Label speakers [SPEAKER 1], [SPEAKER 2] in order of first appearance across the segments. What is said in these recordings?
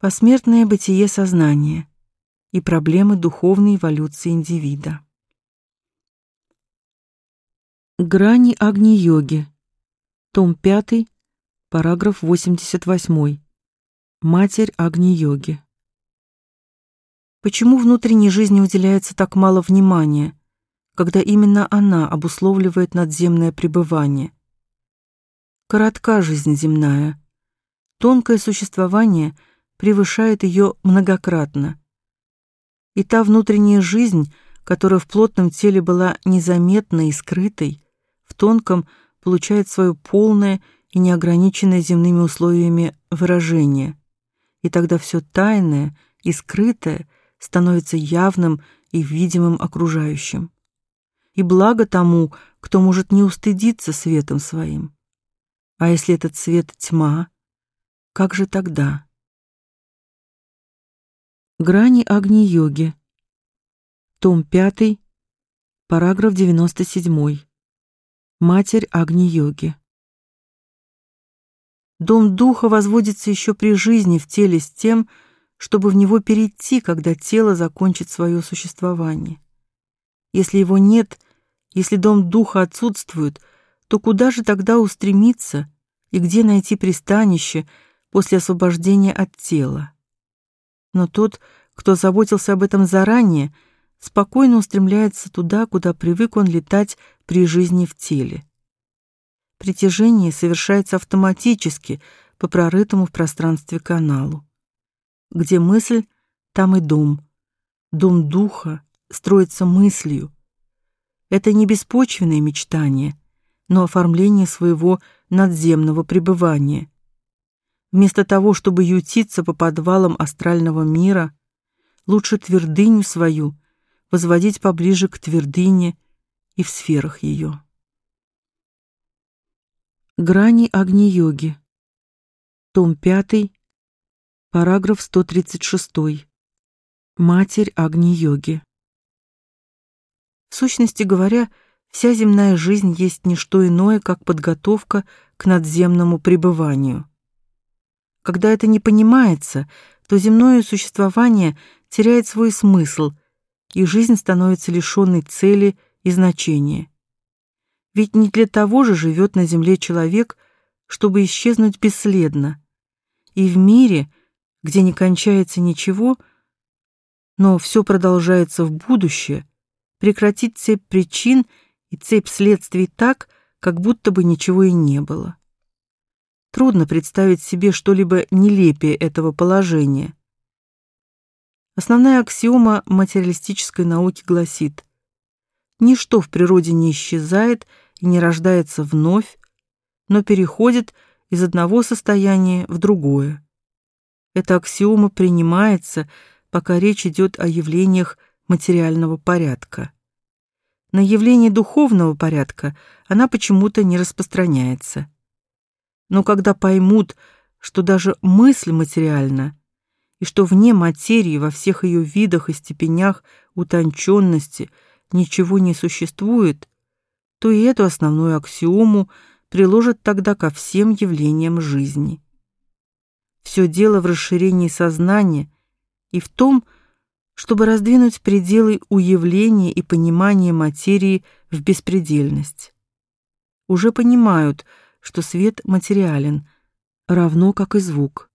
[SPEAKER 1] Посмертное бытие сознания и проблемы духовной эволюции индивида. Грани Агни-йоги. Том 5, параграф 88. Матерь Агни-йоги. Почему внутренней жизни уделяется так мало внимания, когда именно она обусловливает надземное пребывание? Коротка жизнь земная. Тонкое существование — превышает ее многократно. И та внутренняя жизнь, которая в плотном теле была незаметной и скрытой, в тонком получает свое полное и неограниченное земными условиями выражение. И тогда все тайное и скрытое становится явным и видимым окружающим. И благо тому, кто может не устыдиться светом своим. А если этот свет тьма, как же тогда? Грани Агни-йоги. Том 5, параграф 97. Матерь Агни-йоги. Дом духа возводится еще при жизни в теле с тем, чтобы в него перейти, когда тело закончит свое существование. Если его нет, если дом духа отсутствует, то куда же тогда устремиться и где найти пристанище после освобождения от тела? Но тот, кто заботился об этом заранее, спокойно устремляется туда, куда привык он летать при жизни в теле. Притяжение совершается автоматически по прорытому в пространстве каналу. Где мысль, там и дом. Дом духа строится мыслью. Это не беспочвенное мечтание, но оформление своего надземного пребывания. Вместо того, чтобы ютиться по подвалам астрального мира, лучше твердыню свою возводить поближе к твердыне и в сферах ее. Грани Агни-йоги. Том 5, параграф 136. Матерь Агни-йоги. В сущности говоря, вся земная жизнь есть не что иное, как подготовка к надземному пребыванию. Когда это не понимается, то земное существование теряет свой смысл, и жизнь становится лишенной цели и значения. Ведь не для того же живет на земле человек, чтобы исчезнуть бесследно. И в мире, где не кончается ничего, но все продолжается в будущее, прекратить цепь причин и цепь следствий так, как будто бы ничего и не было. Трудно представить себе что-либо нелепее этого положения. Основная аксиома материалистической науки гласит: ничто в природе не исчезает и не рождается вновь, но переходит из одного состояния в другое. Эта аксиома принимается, пока речь идет о явлениях материального порядка. На явления духовного порядка она почему-то не распространяется. Но когда поймут, что даже мысль материальна, и что вне материи во всех ее видах и степенях утонченности ничего не существует, то и эту основную аксиому приложат тогда ко всем явлениям жизни. Все дело в расширении сознания и в том, чтобы раздвинуть пределы уявления и понимания материи в беспредельность. Уже понимают, что свет материален, равно как и звук.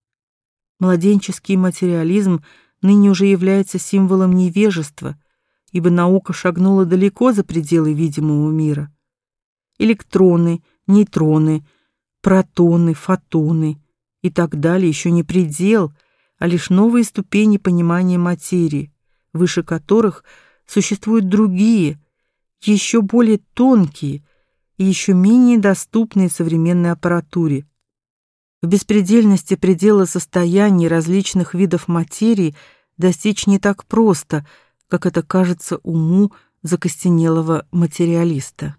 [SPEAKER 1] Младенческий материализм ныне уже является символом невежества, ибо наука шагнула далеко за пределы видимого мира. Электроны, нейтроны, протоны, фотоны и так далее еще не предел, а лишь новые ступени понимания материи, выше которых существуют другие, еще более тонкие, и еще менее доступные современной аппаратуре. В беспредельности предела состояний различных видов материи достичь не так просто, как это кажется уму закостенелого материалиста.